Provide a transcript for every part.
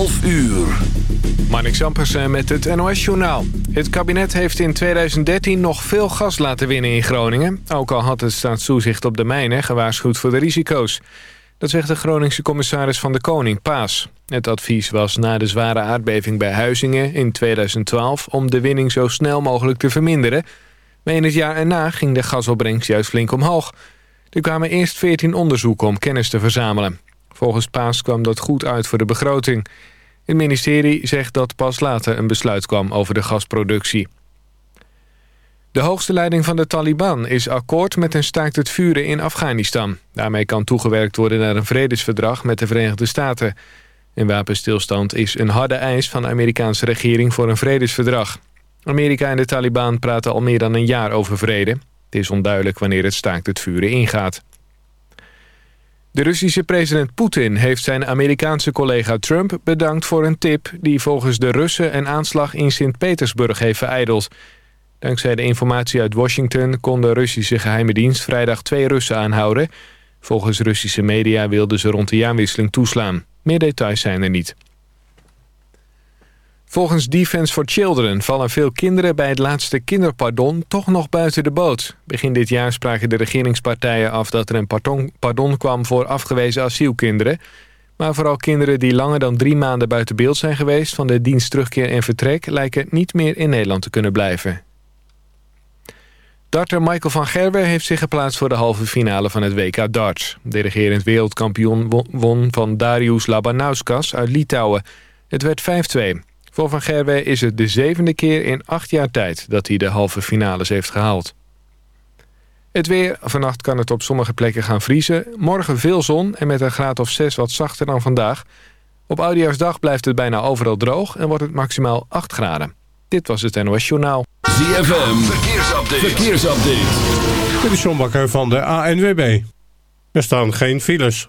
12 uur. Marnik Zampersen met het NOS-journaal. Het kabinet heeft in 2013 nog veel gas laten winnen in Groningen. Ook al had het staatstoezicht op de mijnen gewaarschuwd voor de risico's. Dat zegt de Groningse commissaris van de Koning, Paas. Het advies was na de zware aardbeving bij Huizingen in 2012... om de winning zo snel mogelijk te verminderen. Maar in het jaar erna ging de gasopbrengst juist flink omhoog. Er kwamen eerst 14 onderzoeken om kennis te verzamelen. Volgens Paas kwam dat goed uit voor de begroting. Het ministerie zegt dat pas later een besluit kwam over de gasproductie. De hoogste leiding van de Taliban is akkoord met een staakt het vuren in Afghanistan. Daarmee kan toegewerkt worden naar een vredesverdrag met de Verenigde Staten. Een wapenstilstand is een harde eis van de Amerikaanse regering voor een vredesverdrag. Amerika en de Taliban praten al meer dan een jaar over vrede. Het is onduidelijk wanneer het staakt het vuren ingaat. De Russische president Poetin heeft zijn Amerikaanse collega Trump bedankt voor een tip... die volgens de Russen een aanslag in Sint-Petersburg heeft vereideld. Dankzij de informatie uit Washington kon de Russische geheime dienst vrijdag twee Russen aanhouden. Volgens Russische media wilden ze rond de jaarwisseling toeslaan. Meer details zijn er niet. Volgens Defence for Children vallen veel kinderen bij het laatste kinderpardon toch nog buiten de boot. Begin dit jaar spraken de regeringspartijen af dat er een pardon, kwam voor afgewezen asielkinderen. Maar vooral kinderen die langer dan drie maanden buiten beeld zijn geweest van de dienst terugkeer en vertrek lijken niet meer in Nederland te kunnen blijven. Darter Michael van Gerwen heeft zich geplaatst voor de halve finale van het WK darts. De regerend wereldkampioen won van Darius Labanauskas uit Litouwen. Het werd 5-2. Voor Van Gerwen is het de zevende keer in acht jaar tijd dat hij de halve finales heeft gehaald. Het weer. Vannacht kan het op sommige plekken gaan vriezen. Morgen veel zon en met een graad of 6 wat zachter dan vandaag. Op Oudejaarsdag blijft het bijna overal droog en wordt het maximaal 8 graden. Dit was het NOS Journaal. ZFM. Verkeersupdate. Verkeersupdate. Dit is John Bakker van de ANWB. Er staan geen files.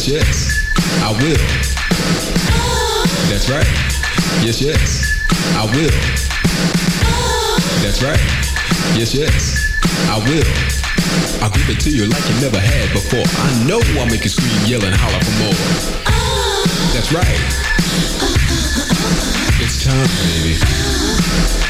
Yes, yes, I will. That's right. Yes, yes, I will. That's right. Yes, yes, I will. I'll give it to you like you never had before. I know I'll make you scream, yell, and holler for more. That's right. It's time, baby.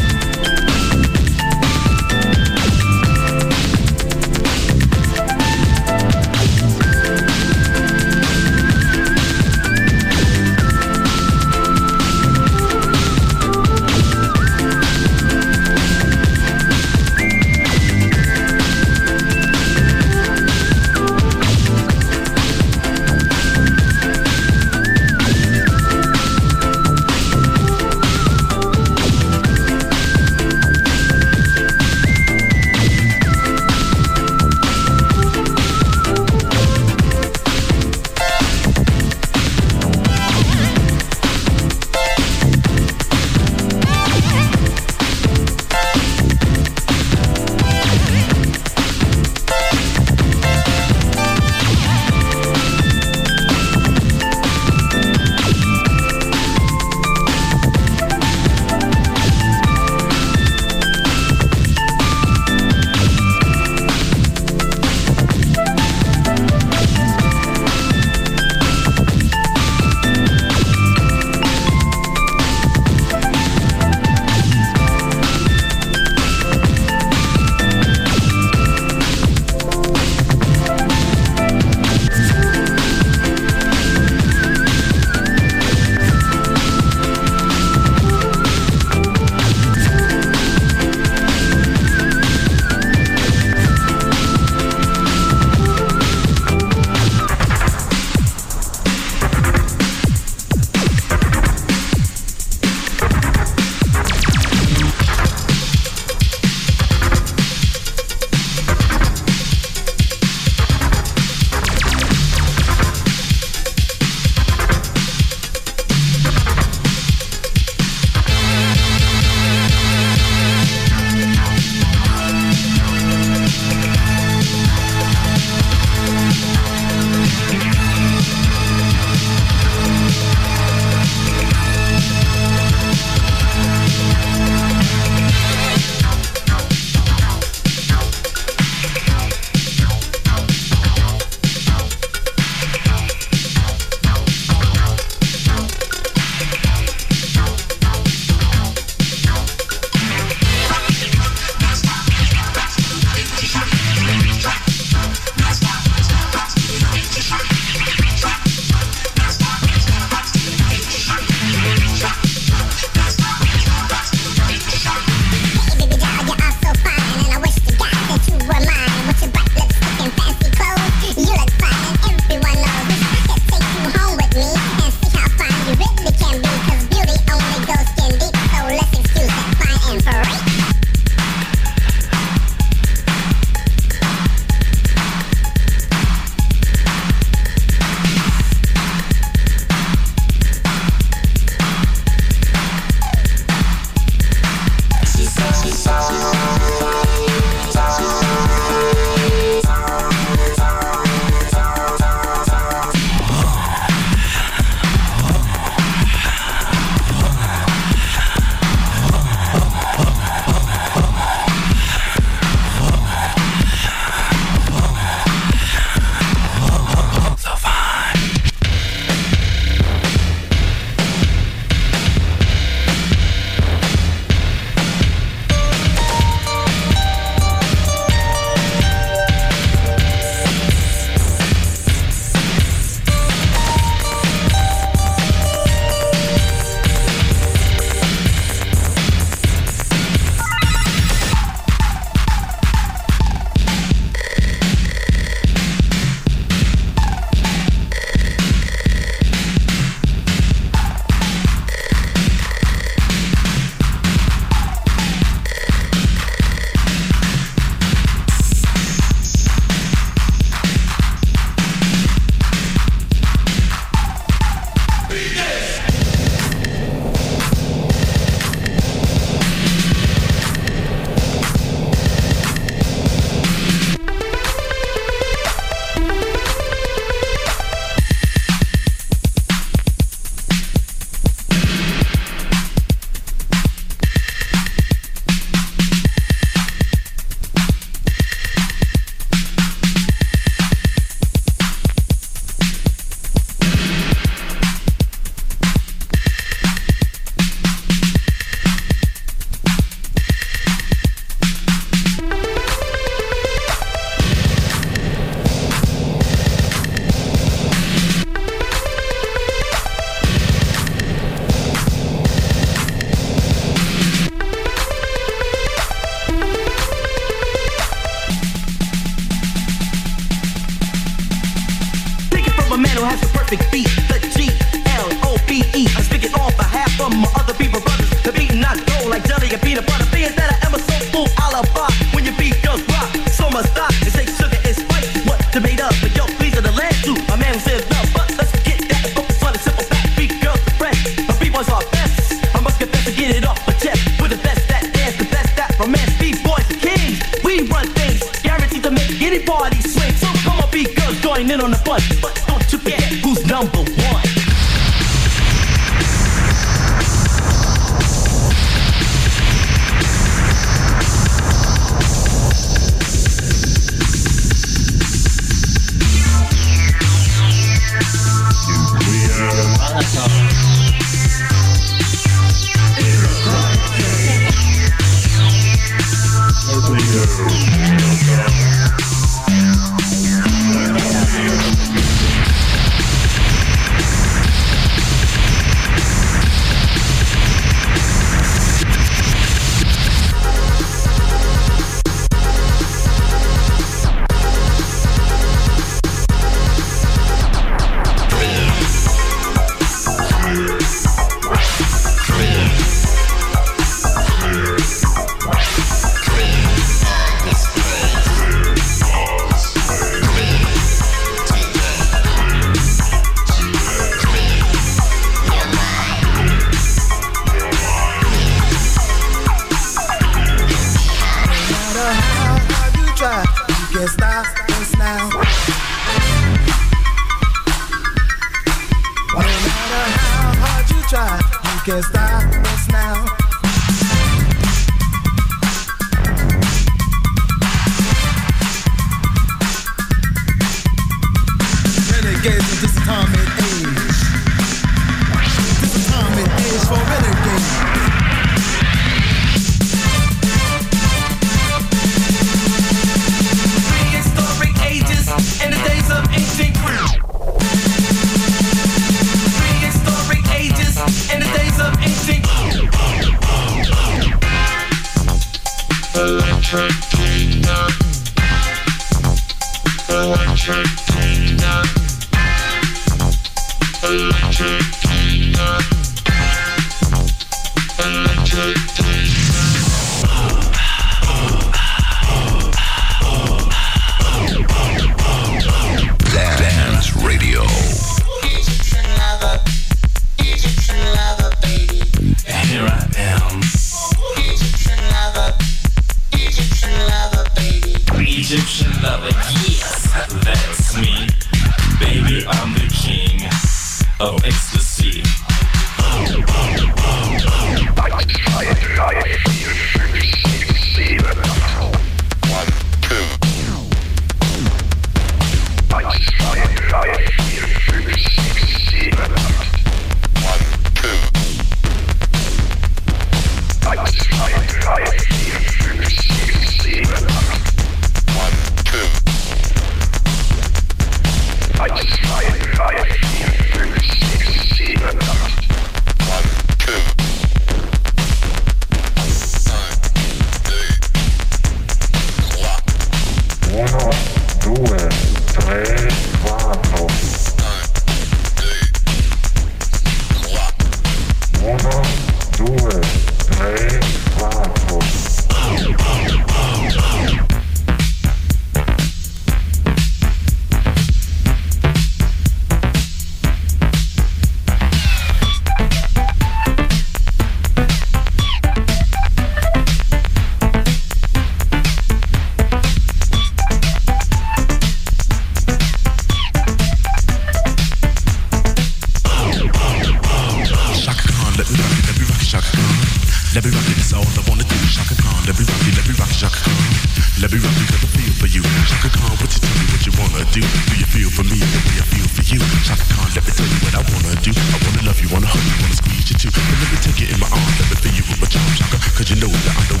You know that? I'm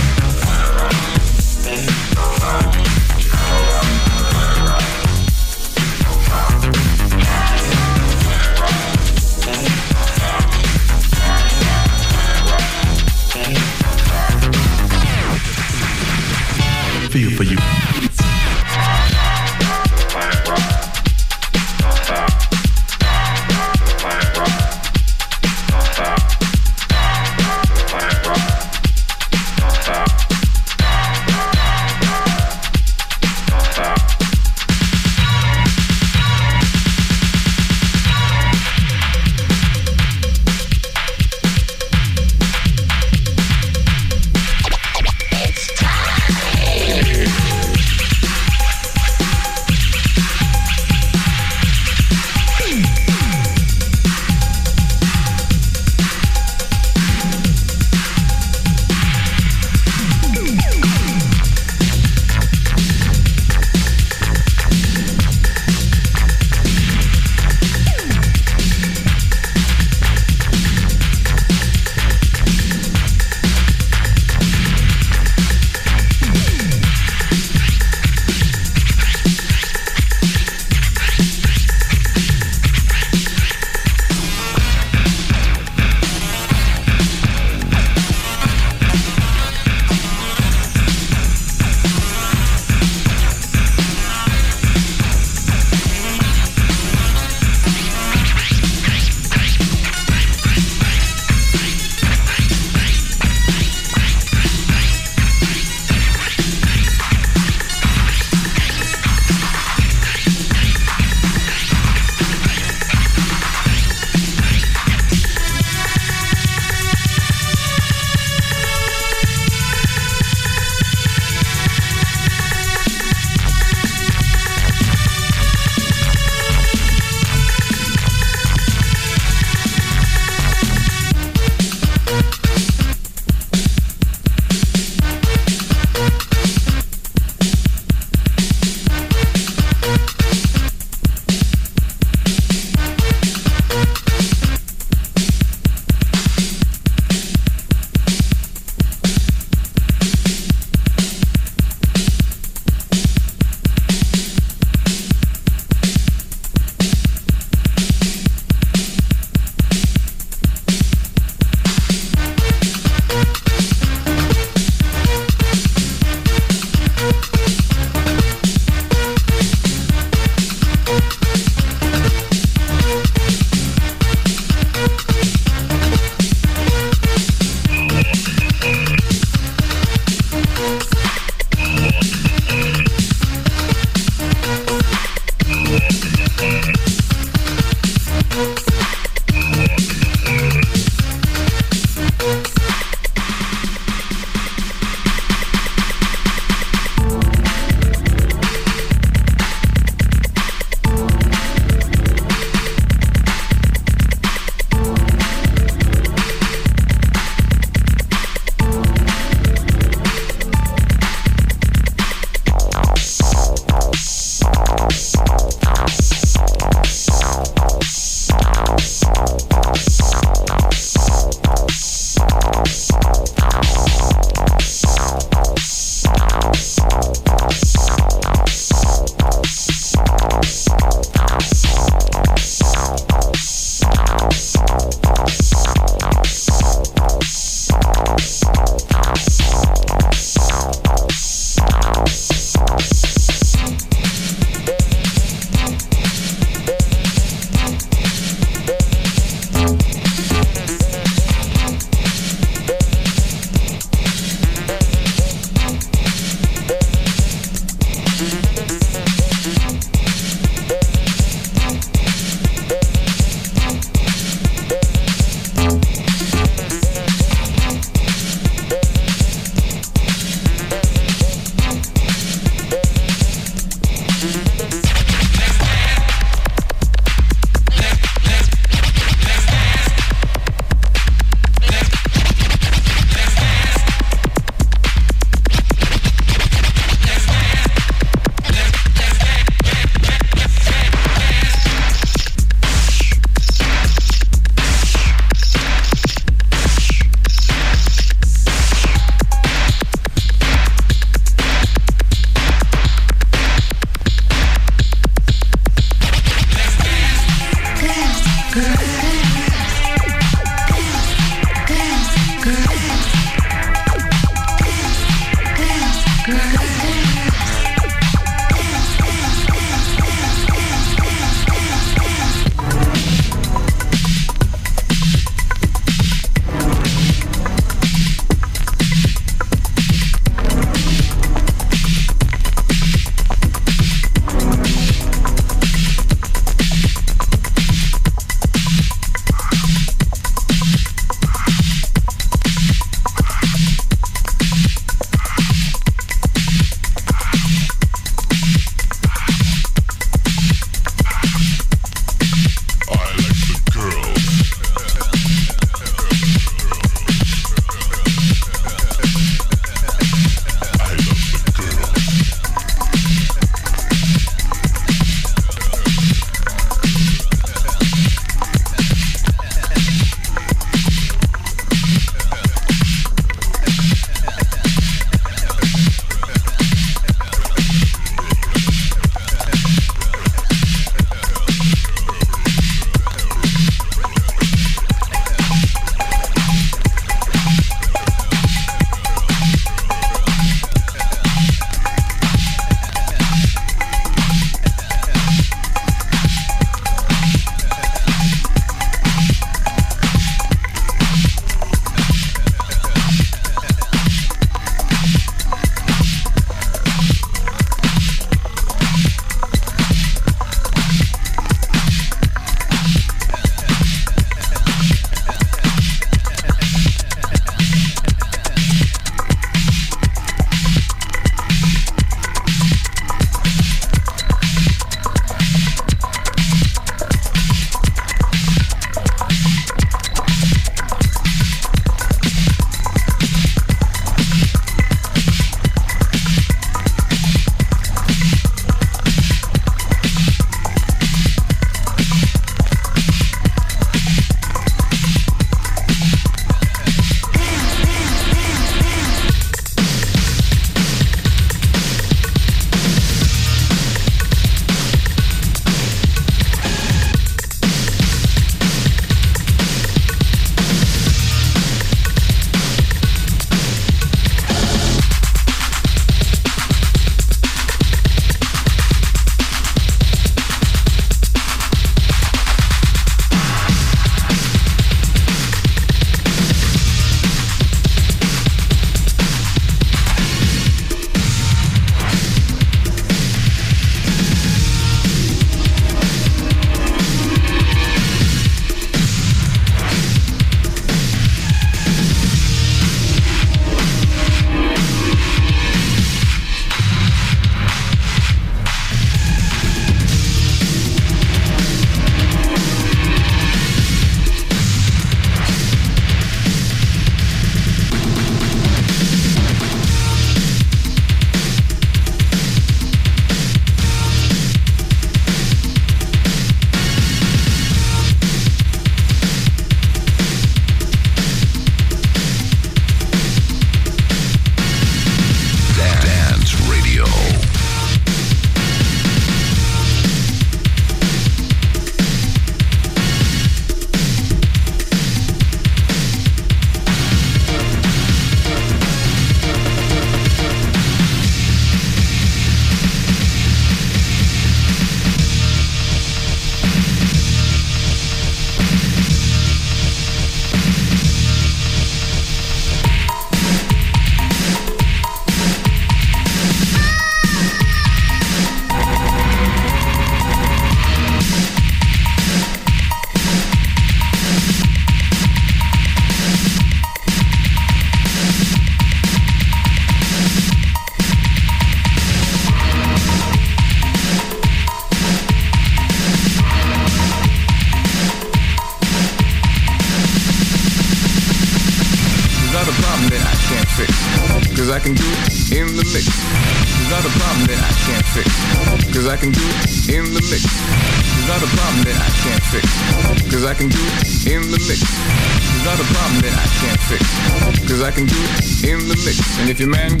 if your man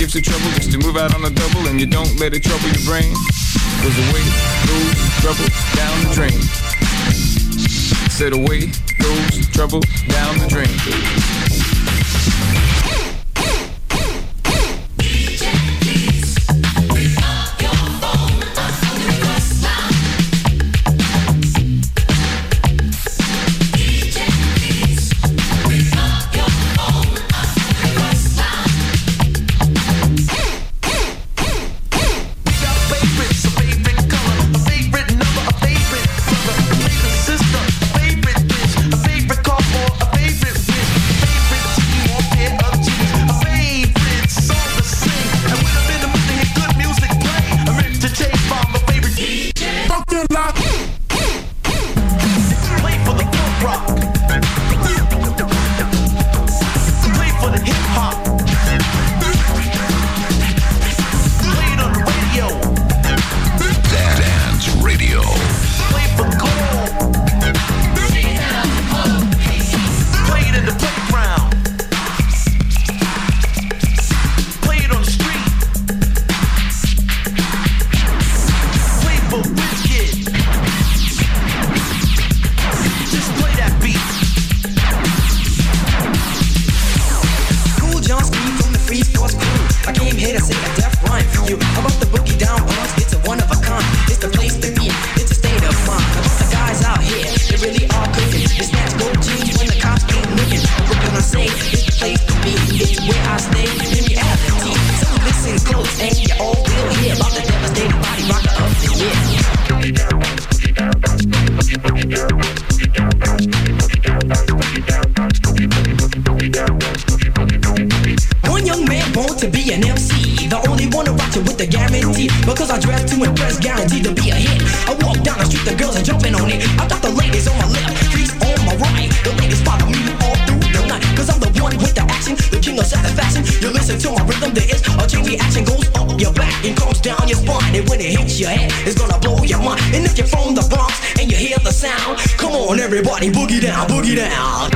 listen to my rhythm. There is a chain reaction goes up your back and comes down your spine. And when it hits your head, it's gonna blow your mind. And if you're from the Bronx and you hear the sound, come on everybody, boogie down, boogie down.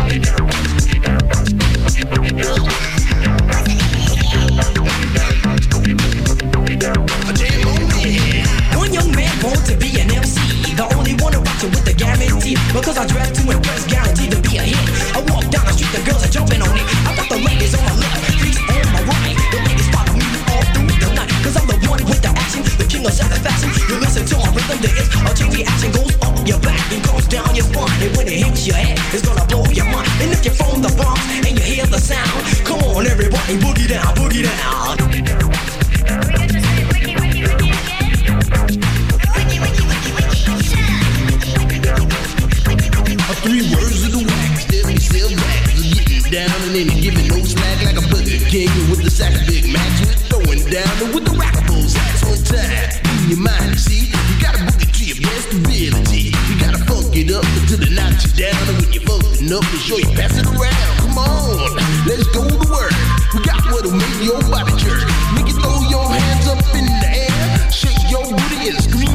One young man wants to be an MC, the only one who rocks it with a guarantee. Because I dress to impress, guaranteed to be a hit. I walk down the street, the girls are jumping A chain reaction goes up your back and goes down your spine. And when it hits your head, it's gonna blow your mind. And if you're from the Bronx and you hear the sound, come on everybody, boogie down, boogie down. Three words of the wax, then still sell just Getting down and then give me no slack like a bugger. king with the sack of Big Macs. We're throwing down and with the rock bulls, that's on time. In your mind, see Listen up and show you pass it around. Come on, let's go to work. We got what'll make your body jerk. Make you throw your hands up in the air, shake your booty and scream.